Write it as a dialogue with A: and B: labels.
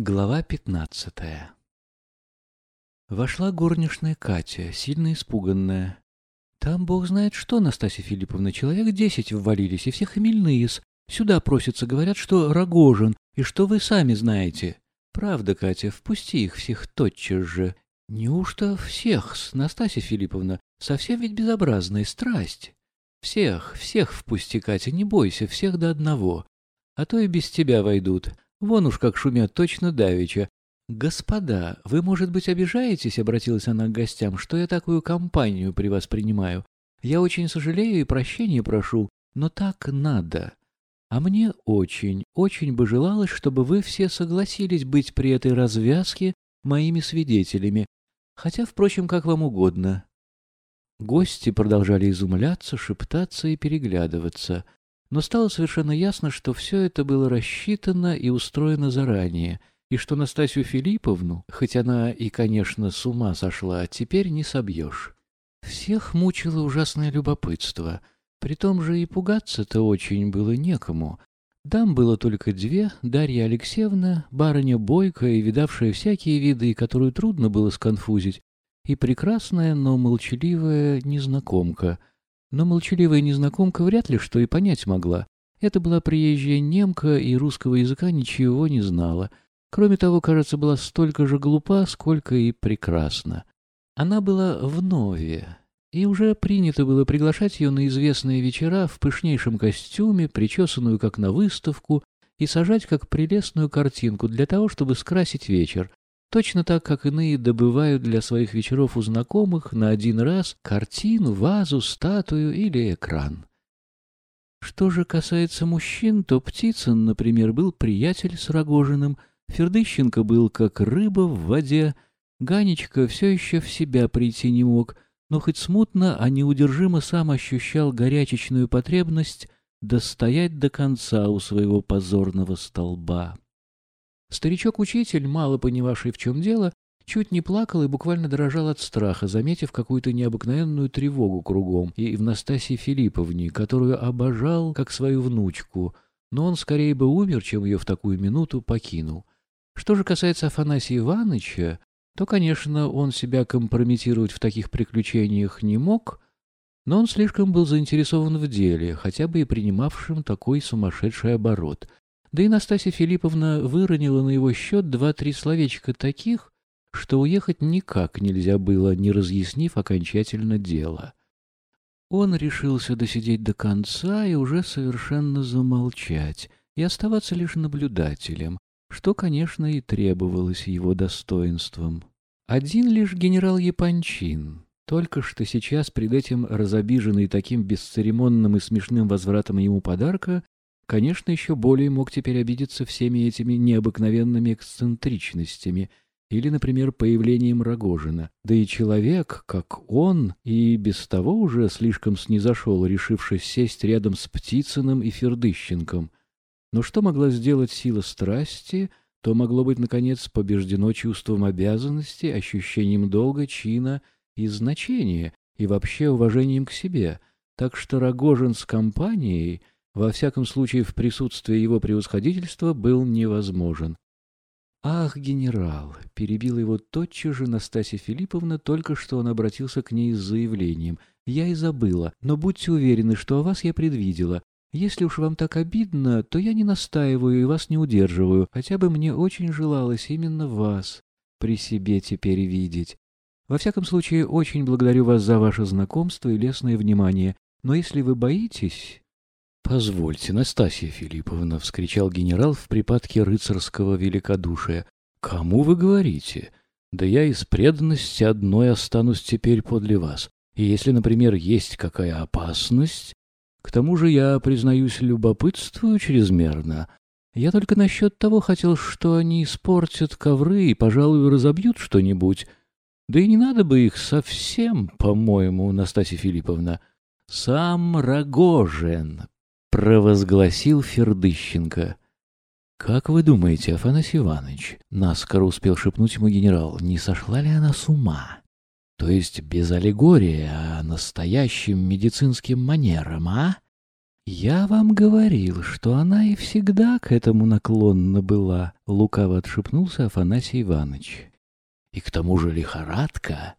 A: Глава пятнадцатая Вошла горничная Катя, сильно испуганная. Там, бог знает что, Настасья Филипповна, человек десять ввалились, и все хмельные Сюда просятся, говорят, что Рогожин, и что вы сами знаете. Правда, Катя, впусти их всех тотчас же. Неужто всех, Настасья Филипповна? Совсем ведь безобразная страсть. Всех, всех впусти, Катя, не бойся, всех до одного. А то и без тебя войдут. Вон уж как шумят точно давеча. «Господа, вы, может быть, обижаетесь, — обратилась она к гостям, — что я такую компанию при вас принимаю. Я очень сожалею и прощения прошу, но так надо. А мне очень, очень бы желалось, чтобы вы все согласились быть при этой развязке моими свидетелями, хотя, впрочем, как вам угодно». Гости продолжали изумляться, шептаться и переглядываться, но стало совершенно ясно, что все это было рассчитано и устроено заранее — и что Настасью Филипповну, хоть она и, конечно, с ума сошла, теперь не собьешь. Всех мучило ужасное любопытство. При том же и пугаться-то очень было некому. Дам было только две, Дарья Алексеевна, барыня бойкая и видавшая всякие виды, которую трудно было сконфузить, и прекрасная, но молчаливая незнакомка. Но молчаливая незнакомка вряд ли что и понять могла. Это была приезжая немка и русского языка ничего не знала — Кроме того, кажется, была столько же глупа, сколько и прекрасна. Она была в нове, и уже принято было приглашать ее на известные вечера в пышнейшем костюме, причесанную как на выставку, и сажать как прелестную картинку для того, чтобы скрасить вечер, точно так, как иные добывают для своих вечеров у знакомых на один раз картину, вазу, статую или экран. Что же касается мужчин, то Птицын, например, был приятель с Рогожиным, Фердыщенко был как рыба в воде, Ганечка все еще в себя прийти не мог, но хоть смутно, а неудержимо сам ощущал горячечную потребность достоять до конца у своего позорного столба. Старичок-учитель, мало понимавший, в чем дело, чуть не плакал и буквально дрожал от страха, заметив какую-то необыкновенную тревогу кругом, и в Настасье Филипповне, которую обожал как свою внучку, но он скорее бы умер, чем ее в такую минуту покинул. Что же касается Афанасия Ивановича, то, конечно, он себя компрометировать в таких приключениях не мог, но он слишком был заинтересован в деле, хотя бы и принимавшим такой сумасшедший оборот. Да и Настасья Филипповна выронила на его счет два-три словечка таких, что уехать никак нельзя было, не разъяснив окончательно дело. Он решился досидеть до конца и уже совершенно замолчать, и оставаться лишь наблюдателем, что, конечно, и требовалось его достоинством. Один лишь генерал Япончин, только что сейчас пред этим разобиженный таким бесцеремонным и смешным возвратом ему подарка, конечно, еще более мог теперь обидеться всеми этими необыкновенными эксцентричностями или, например, появлением Рогожина. Да и человек, как он, и без того уже слишком снизошел, решившись сесть рядом с Птицыным и Фердыщенком — но что могла сделать сила страсти, то могло быть, наконец, побеждено чувством обязанности, ощущением долга, чина и значения, и вообще уважением к себе. Так что Рогожин с компанией, во всяком случае в присутствии его превосходительства, был невозможен. «Ах, генерал!» — перебила его тотчас же Настасья Филипповна, только что он обратился к ней с заявлением. «Я и забыла, но будьте уверены, что о вас я предвидела. Если уж вам так обидно, то я не настаиваю и вас не удерживаю, хотя бы мне очень желалось именно вас при себе теперь видеть. Во всяком случае, очень благодарю вас за ваше знакомство и лестное внимание, но если вы боитесь... — Позвольте, Настасья Филипповна, — вскричал генерал в припадке рыцарского великодушия. — Кому вы говорите? Да я из преданности одной останусь теперь подле вас. И если, например, есть какая опасность, к тому же я, признаюсь, любопытствую чрезмерно. Я только насчет того хотел, что они испортят ковры и, пожалуй, разобьют что-нибудь. Да и не надо бы их совсем, по-моему, Настасья Филипповна. Сам Рогожин, — провозгласил Фердыщенко. — Как вы думаете, Афанасий Иванович, — наскоро успел шепнуть ему генерал, — не сошла ли она с ума? То есть без аллегории, а настоящим медицинским манером, а? «Я вам говорил, что она и всегда к этому наклонна была», — лукаво отшепнулся Афанасий Иванович. «И к тому же лихорадка